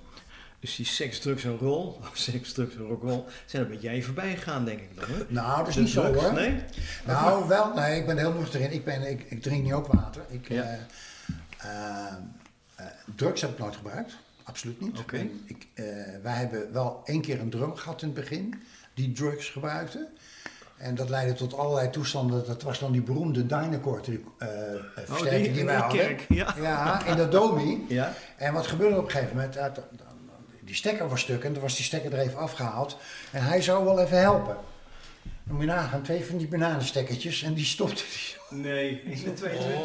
Dus die seks, drugs en roll, of seks, drugs en rock'n'roll, zijn een beetje je voorbij gegaan, denk ik dan. Hè? Nou, dat is De niet zo hoor. Nee? Nou, wel, nee, ik ben heel nuchter in. Ik, ben, ik, ik drink niet ook water. Ik, Ja. eh, eh, drugs heb ik nooit gebruikt. Absoluut niet. Oké. Wij hebben wel één keer een drum gehad in het begin die drugs gebruikte. En dat leidde tot allerlei toestanden. Dat was dan die beroemde Dynacord die, eh, eh, versterking die, die- wij hadden. kerk, ja. ja, in de Domi. Ja? En wat gebeurde op een gegeven moment? Dan- dan- die stekker was stuk en toen was die stekker er even afgehaald. En hij zou wel even helpen. Dan moet je nagaan, twee van die bananenstekkertjes en die stopte die. Nee, in de 22.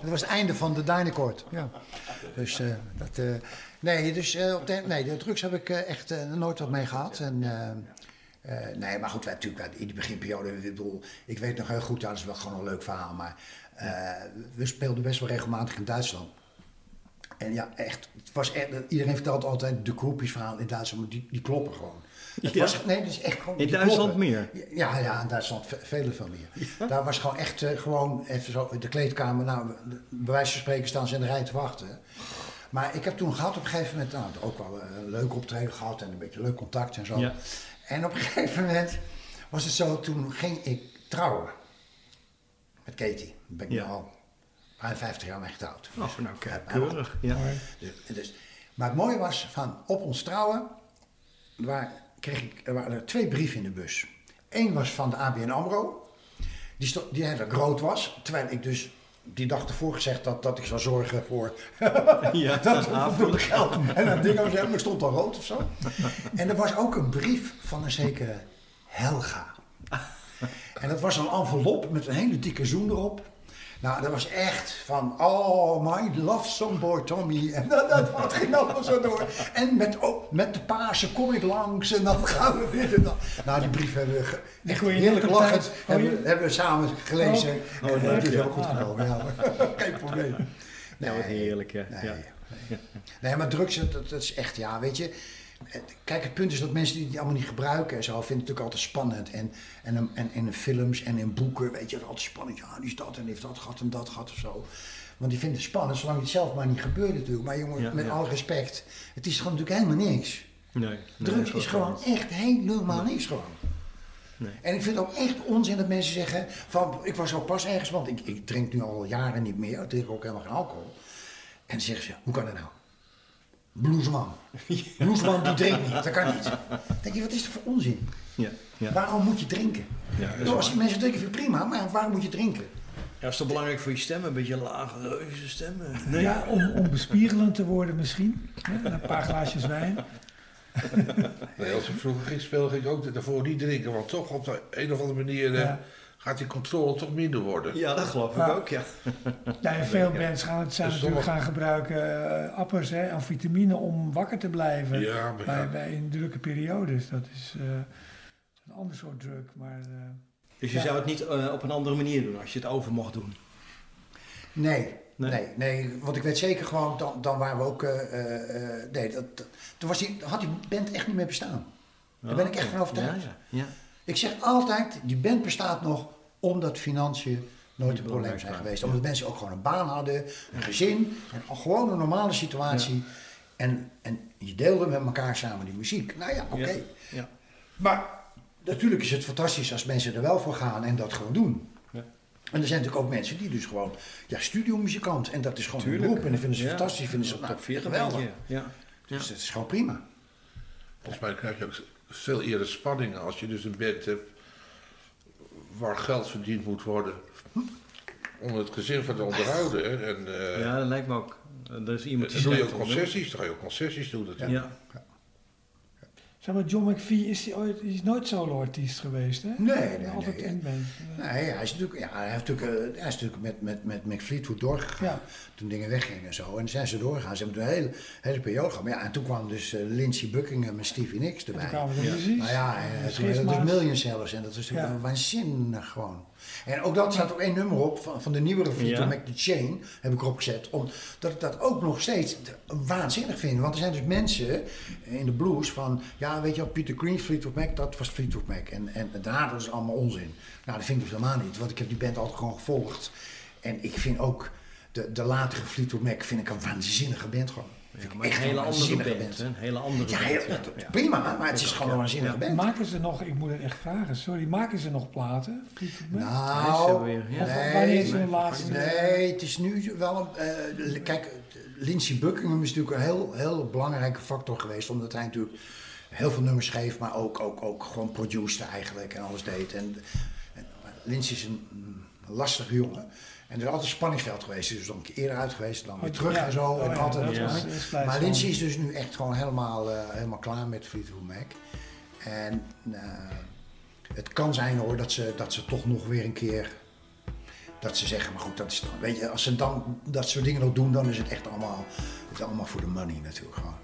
Dat was het einde van de Dynacord. Ja. Dus eh, dat... eh, nee, dus op de, nee, de drugs heb ik echt nooit wat mee gehad. En, eh, eh, nee, maar goed, wij, natuurlijk, in die beginperiode, ik bedoel, ik weet nog heel goed, dat is wel gewoon een leuk verhaal, maar eh, we speelden best wel regelmatig in Duitsland. En ja, echt, het was echt, iedereen vertelt altijd de groepjesverhaal in Duitsland, maar die, die kloppen gewoon. Het Ja. was, nee, dat is echt gewoon. In Duitsland kloppen. meer? Ja, ja, in Duitsland ve- vele veel meer. Daar was gewoon echt eh, gewoon even zo de kleedkamer. Nou, de- bij wijze van spreken staan ze in de rij te wachten. Maar ik heb toen gehad op een gegeven moment, nou, ook wel een leuk optreden gehad en een beetje leuk contact en zo. Ja. En op een gegeven moment was het zo, toen ging ik trouwen met Katie. Ben ik Ja. nu al bijna 50 jaar mee getrouwd. Oh, nou, Ja, kijk, bijna keurig. Ja. dus, dus, maar het mooie was van op ons trouwen, waar kreeg ik, er waren er twee brieven in de bus. Eén was van de ABN AMRO, die, stond, die heel groot was, terwijl ik dus die dag ervoor gezegd had dat ik zou zorgen voor Ja, dat voldoende geld. En dat ding was helemaal stond al rood of zo. En er was ook een brief van een zekere Helga. En dat was een envelop met een hele dikke zoen erop. Nou, dat was echt van, oh, my love song boy Tommy. En dat, dat, dat ging allemaal zo door. En met, oh, met de Pasen kom ik langs en dan gaan we weer. En dan. Nou, die brief hebben we echt heerlijk lachend oh, hebben, hebben we samen gelezen. Oh, en leuk, dat is heel goed genomen. Ja. Geen probleem. Ja, wat heerlijk. Ja. Nee. Ja. Nee, maar drugs, dat, dat is echt, ja, weet je. Kijk, het punt is dat mensen die die allemaal niet gebruiken en zo, vinden het natuurlijk altijd spannend. En, en, en, en in films en in boeken, weet je, het is altijd spannend. Ja, die is dat en heeft dat gehad en dat gehad of zo. Want die vinden het spannend, zolang het zelf maar niet gebeurt natuurlijk. Maar jongen, Ja, met ja. alle respect, het is gewoon natuurlijk helemaal niks. Nee, nee, Drugs is gewoon echt helemaal niks gewoon. Nee. En ik vind het ook echt onzin dat mensen zeggen van, ik was ook pas ergens, want ik, ik drink nu al jaren niet meer, ik drink ook helemaal geen alcohol. En dan zeggen ze, hoe kan dat nou? Bluesman. Bluesman die drinkt niet, dat kan niet. Dan denk je, wat is dat voor onzin? Ja, ja. Waarom moet je drinken? Ja, Nou, als mensen drinken vind ik prima, maar waarom moet je drinken? Ja, is toch belangrijk voor je stem? Een beetje lage, reuze stemmen. Nee. Ja, om, om bespiegelend te worden misschien. Hè, Een paar glaasjes wijn. Nee, als ik vroeger ging spelen, ging ik ook daarvoor niet drinken. Want toch op de een of andere manier eh, Ja. Gaat die controle toch minder worden. Ja, dat geloof ik ook, ja. Veel bands gaan het zijn Dus natuurlijk sommige- gaan gebruiken, eh, appers, hè, amfetamine om wakker te blijven. Ja, maar bij, ja. bij in drukke periodes. Dat is eh, een ander soort drug. Maar eh, Dus je Ja. zou het niet eh, op een andere manier doen als je het over mocht doen. Nee, Nee? nee, nee, want ik weet zeker gewoon, dan, dan waren we ook, eh, eh, eh, nee, dat, dat- toen was die, had die band echt niet meer bestaan. Daar ben ik echt van overtuigd. Ja, ja. ja. Ik zeg altijd, die band bestaat nog omdat financiën nooit een probleem zijn geweest. ja. Omdat mensen ook gewoon een baan hadden, een gezin, en gewoon een normale situatie. En, en je deelde met elkaar samen die muziek. Nou ja, oké. Ja, ja. Maar natuurlijk is het fantastisch als mensen er wel voor gaan en dat gewoon doen. Ja. En er zijn natuurlijk ook mensen die dus gewoon, ja, studiomuzikant. En dat is gewoon Tuurlijk. een beroep. En dat vinden ze Ja. fantastisch. Vinden ze Op nou, top 40 geweldig. Ja. Dus dat is gewoon prima. Volgens mij krijg je ook veel eerder spanningen als je dus een band hebt waar geld verdiend moet worden om het gezin van te onderhouden. En, eh, ja, dat lijkt me ook. Er is iemand dan doe je ook concessies, dan ga je ook concessies doen natuurlijk. Ja. Zeg maar, John McVie is, ooit, is nooit solo-artiest geweest, hè? Nee, nee, Altijd nee. band. Nee, hij is natuurlijk, ja, hij, heeft natuurlijk, eh, hij is natuurlijk met, met, met, met Fleetwood doorgegaan. Ja. Toen dingen weggingen en zo. En zijn ze doorgegaan. Ze hebben een hele, hele periode gehad. Maar ja, en toen kwam dus eh, Lindsey Buckingham en Stevie Nicks En toen erbij. kwamen de Ja. muziek. Nou ja, en toen werden Schisma's. dus Million Sellers. En dat was natuurlijk Ja. waanzinnig gewoon. En ook dat staat ook één nummer op van, van de nieuwere Fleetwood Ja. Mac, The Chain, heb ik erop gezet. Omdat ik dat ook nog steeds waanzinnig vind. Want er zijn dus mensen in de blues van, ja weet je wel, Peter Green, Fleetwood Mac, dat was Fleetwood Mac. En, en daarna was het allemaal onzin. Nou, dat vind ik dus helemaal niet, want ik heb die band altijd gewoon gevolgd. En ik vind ook de, de latere Fleetwood Mac vind ik een waanzinnige band gewoon. Ja, maar een hele andere band. hè? Een hele andere Ja, band. heel- ja. Ja. prima, maar het is gewoon een waanzinnige band. Maken ze nog, ik moet het echt vragen, sorry, maken ze nog platen? Nee, Nou, wanneer is nee, hun laatste? nee, het is nu wel een... eh, kijk, Lindsey Buckingham is natuurlijk een heel, heel belangrijke factor geweest. Omdat hij natuurlijk heel veel nummers schreef, maar ook, ook, ook gewoon produceerde eigenlijk en alles deed. En, en Lindsey is een, een lastige jongen. En er is altijd spanningsveld geweest. Dus dan een keer eerder uit geweest, dan weer Oh, terug ja. en zo. Oh, en ja, altijd, Ja. maar. Lindsay is dus nu echt gewoon helemaal, eh, helemaal klaar met Fleetwood Mac. En eh, het kan zijn hoor dat ze, dat ze toch nog weer een keer. Dat ze zeggen, maar goed, dat is dan. Weet je, als ze dan dat soort dingen nog doen, dan is het echt allemaal. Het is allemaal voor de money natuurlijk gewoon.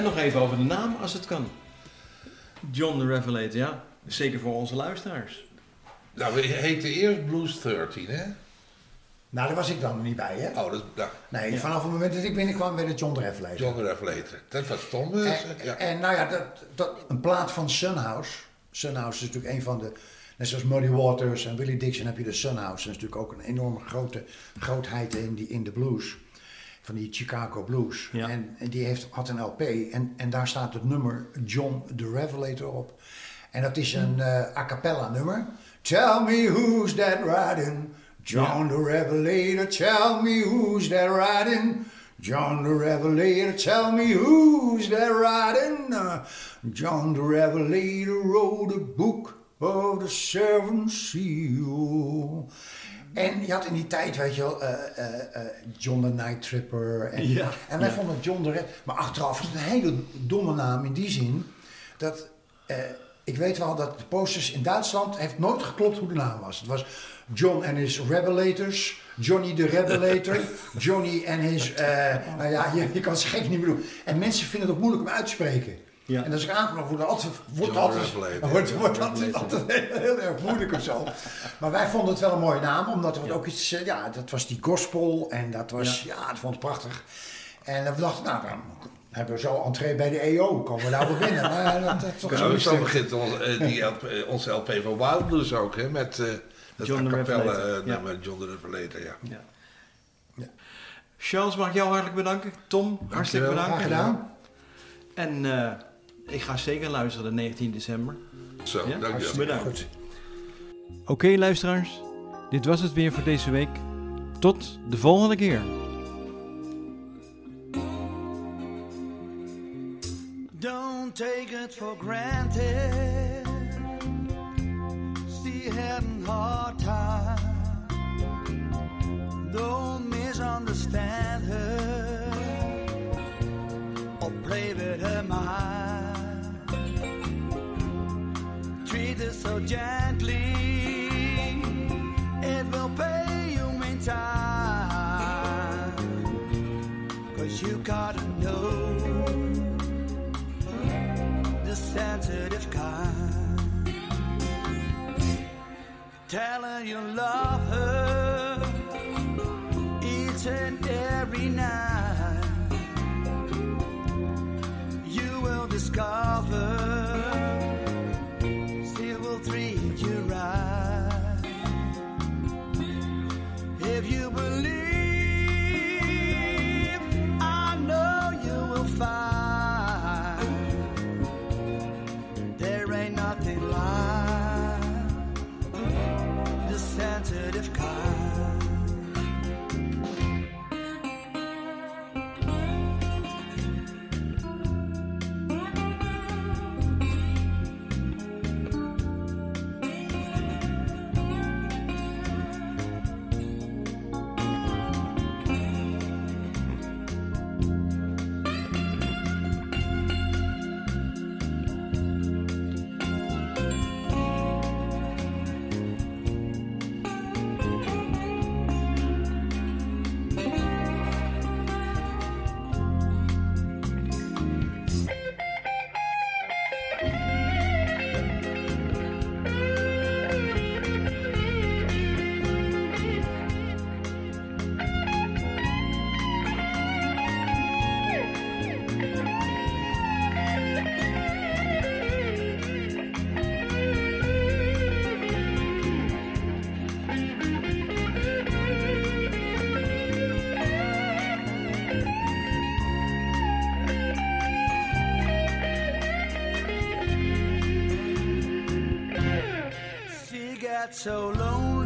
En nog even over de naam, als het kan. John the Revelator, ja. Zeker voor onze luisteraars. Nou, we heette eerst Blues 13, hè? Nou, daar was ik dan nog niet bij, hè? Oh, dat, nou, Nee, vanaf het moment dat ik binnenkwam werd het John de Revelator. John the Revelator. Dat was Tom. En, ja. en nou ja, dat, dat, een plaat van Sunhouse. Sunhouse is natuurlijk een van de. Net zoals Muddy Waters en Willie Dixon heb je de Sunhouse. Dat is natuurlijk ook een enorme grote grootheid in, die, in de blues. Van die Chicago Blues. Ja. En, en die heeft, had een LP. En, en daar staat het nummer John the Revelator op. En dat is een eh, a cappella nummer. Tell me who's that riding? John the Revelator, tell me who's that riding? John the Revelator, tell me who's that riding? Uh, John the Revelator wrote a book of the seven seal. En je had in die tijd, weet je wel, eh, eh, eh, John the Night Tripper. En, Ja, en wij ja. vonden John the Re- Maar achteraf is het een hele domme naam in die zin. Dat, ik weet wel dat de posters in Duitsland heeft nooit geklopt hoe de naam was. Het was John en his Revelators, Johnny de Revelator, Johnny en his... nou ja, je, je kan het gek niet meer doen. En mensen vinden het ook moeilijk om uit te spreken. Ja. En als ik aangekomen wordt altijd, wordt altijd, wordt, wordt altijd, altijd heel, erg moeilijk of zo. Maar wij vonden het wel een mooie naam, omdat er ook iets, eh, ja, dat was die gospel en dat was, ja, dat vond ik prachtig. En we dachten, nou, dan hebben we zo entree bij de EO, komen we daar wel binnen. Maar dat, dat is toch Ja, zo begint ons, eh, die LP, eh, onze LP van Wild Blues ook, hè? Met eh dat John cappella Revelator, eh, ja. John the Revelator, ja. Ja. Charles, mag ik jou hartelijk bedanken. Tom, hartstikke bedankt. Graag gedaan. En eh, ik ga zeker luisteren de 19 december. Zo, Ja? Bedankt. Goed. Oké luisteraars, dit was het weer voor deze week. Tot de volgende keer. Don't take it for granted. Still having hard time. Don't misunderstand her or play with her mind. So gently, it will pay you in time. So lonely